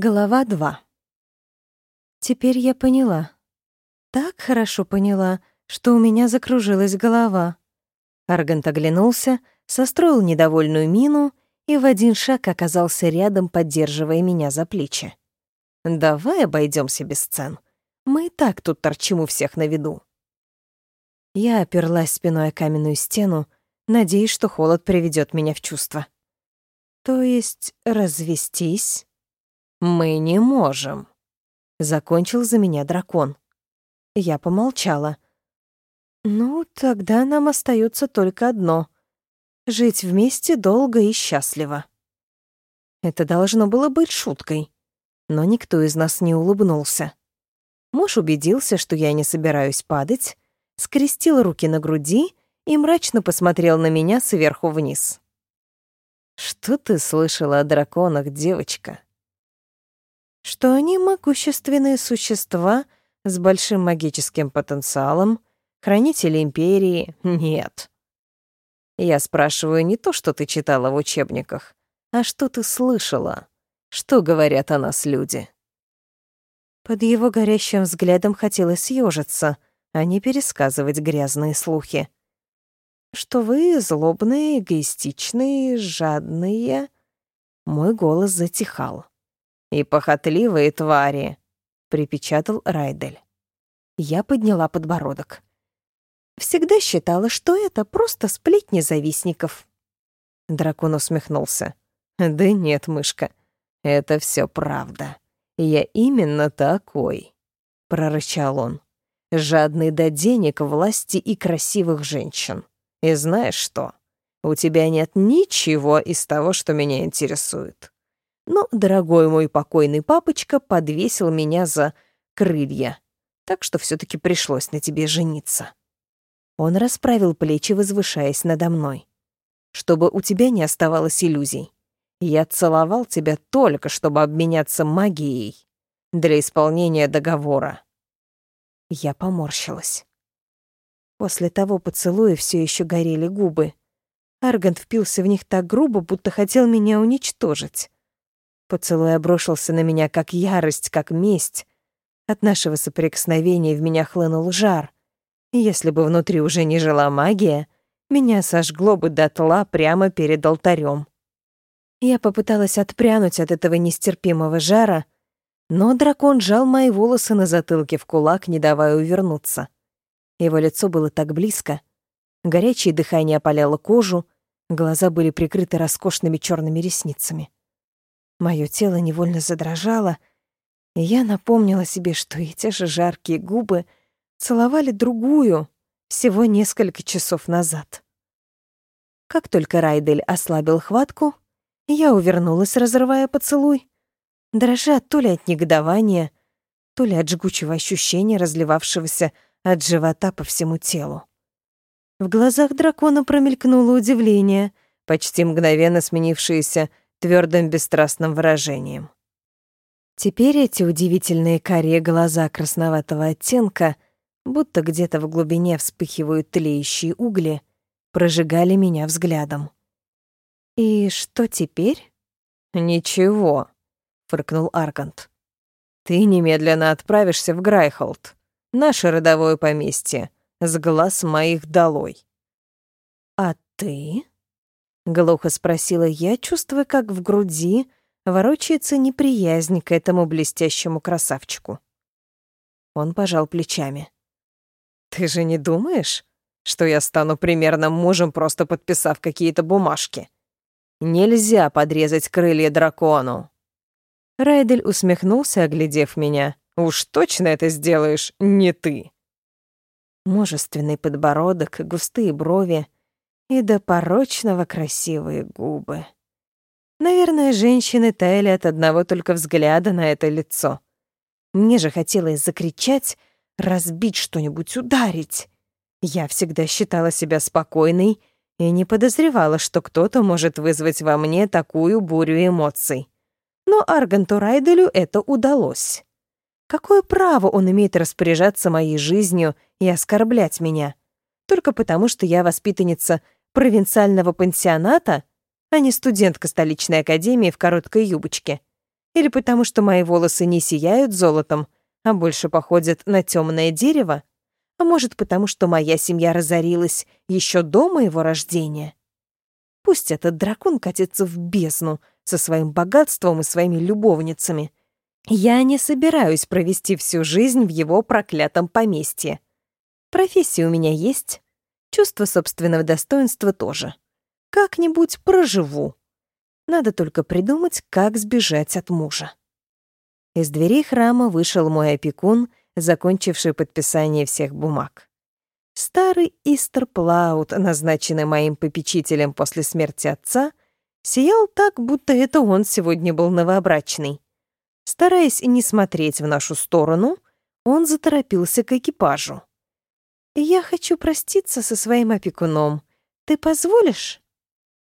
Глава 2. Теперь я поняла. Так хорошо поняла, что у меня закружилась голова. Аргант оглянулся, состроил недовольную мину и в один шаг оказался рядом, поддерживая меня за плечи. «Давай обойдемся без сцен. Мы и так тут торчим у всех на виду». Я оперлась спиной о каменную стену, надеясь, что холод приведет меня в чувство. То есть развестись? «Мы не можем», — закончил за меня дракон. Я помолчала. «Ну, тогда нам остается только одно — жить вместе долго и счастливо». Это должно было быть шуткой, но никто из нас не улыбнулся. Муж убедился, что я не собираюсь падать, скрестил руки на груди и мрачно посмотрел на меня сверху вниз. «Что ты слышала о драконах, девочка?» Что они могущественные существа с большим магическим потенциалом, хранители империи — нет. Я спрашиваю не то, что ты читала в учебниках, а что ты слышала, что говорят о нас люди. Под его горящим взглядом хотелось съежиться, а не пересказывать грязные слухи. Что вы злобные, эгоистичные, жадные. Мой голос затихал и похотливые твари», — припечатал Райдель. Я подняла подбородок. Всегда считала, что это просто сплетни завистников. Дракон усмехнулся. «Да нет, мышка, это все правда. Я именно такой», — прорычал он. «Жадный до денег, власти и красивых женщин. И знаешь что? У тебя нет ничего из того, что меня интересует но дорогой мой покойный папочка подвесил меня за крылья, так что все таки пришлось на тебе жениться. Он расправил плечи, возвышаясь надо мной. Чтобы у тебя не оставалось иллюзий. Я целовал тебя только, чтобы обменяться магией для исполнения договора. Я поморщилась. После того поцелуя все еще горели губы. Аргант впился в них так грубо, будто хотел меня уничтожить. Поцелуй обрушился на меня как ярость, как месть. От нашего соприкосновения в меня хлынул жар. Если бы внутри уже не жила магия, меня сожгло бы дотла прямо перед алтарем. Я попыталась отпрянуть от этого нестерпимого жара, но дракон жал мои волосы на затылке в кулак, не давая увернуться. Его лицо было так близко. Горячее дыхание опаляло кожу, глаза были прикрыты роскошными черными ресницами. Моё тело невольно задрожало, и я напомнила себе, что эти же жаркие губы целовали другую всего несколько часов назад. Как только Райдель ослабил хватку, я увернулась, разрывая поцелуй, дрожа то ли от негодования, то ли от жгучего ощущения, разливавшегося от живота по всему телу. В глазах дракона промелькнуло удивление, почти мгновенно сменившееся твердым бесстрастным выражением. Теперь эти удивительные карие глаза красноватого оттенка, будто где-то в глубине вспыхивают тлеющие угли, прожигали меня взглядом. «И что теперь?» «Ничего», — фыркнул Аргант. «Ты немедленно отправишься в Грайхолд, наше родовое поместье, с глаз моих долой». «А ты?» Глухо спросила я, чувствуя, как в груди ворочается неприязнь к этому блестящему красавчику. Он пожал плечами. «Ты же не думаешь, что я стану примерным мужем, просто подписав какие-то бумажки? Нельзя подрезать крылья дракону!» Райдель усмехнулся, оглядев меня. «Уж точно это сделаешь не ты!» Мужественный подбородок, густые брови — и до порочного красивые губы. Наверное, женщины таяли от одного только взгляда на это лицо. Мне же хотелось закричать, разбить что-нибудь, ударить. Я всегда считала себя спокойной и не подозревала, что кто-то может вызвать во мне такую бурю эмоций. Но Арганту Райделю это удалось. Какое право он имеет распоряжаться моей жизнью и оскорблять меня? Только потому, что я воспитанница провинциального пансионата, а не студентка столичной академии в короткой юбочке. Или потому что мои волосы не сияют золотом, а больше походят на темное дерево? А может, потому что моя семья разорилась еще до моего рождения? Пусть этот дракон катится в бездну со своим богатством и своими любовницами. Я не собираюсь провести всю жизнь в его проклятом поместье. Профессия у меня есть, чувство собственного достоинства тоже. Как-нибудь проживу. Надо только придумать, как сбежать от мужа. Из дверей храма вышел мой опекун, закончивший подписание всех бумаг. Старый Истер Плаут, назначенный моим попечителем после смерти отца, сиял так, будто это он сегодня был новобрачный. Стараясь не смотреть в нашу сторону, он заторопился к экипажу. «Я хочу проститься со своим опекуном. Ты позволишь?»